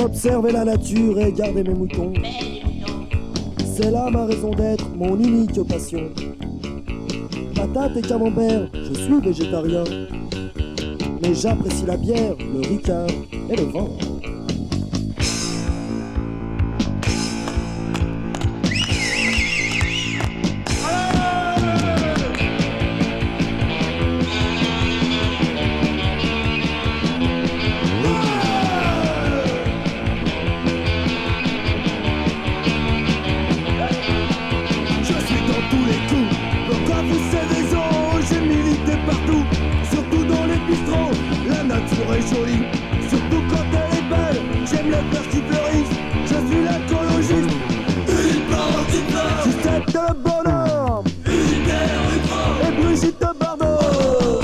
Observer la nature et garder mes moutons. C'est là ma raison d'être, mon unique passion. Patate et camembert, je suis végétarien. Mais j'apprécie la bière, le ricard et le vent. Nature est jolie, surtout quand elle est belle. J'aime les fleurs qui. Je suis l'écologiste. Sucette de bonheur. Et Brigitte Bardot.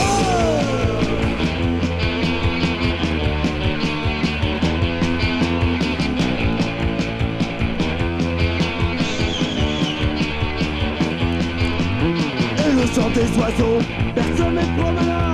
Et le chant des oiseaux, personne n'est promenade,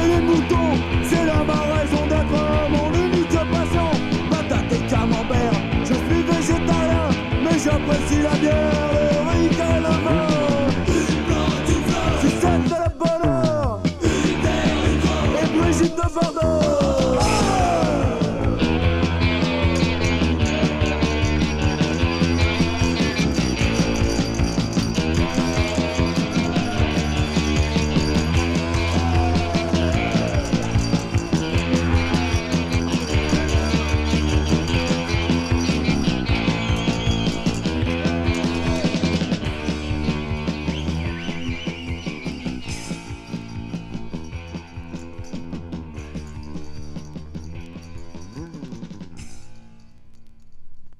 jamais il a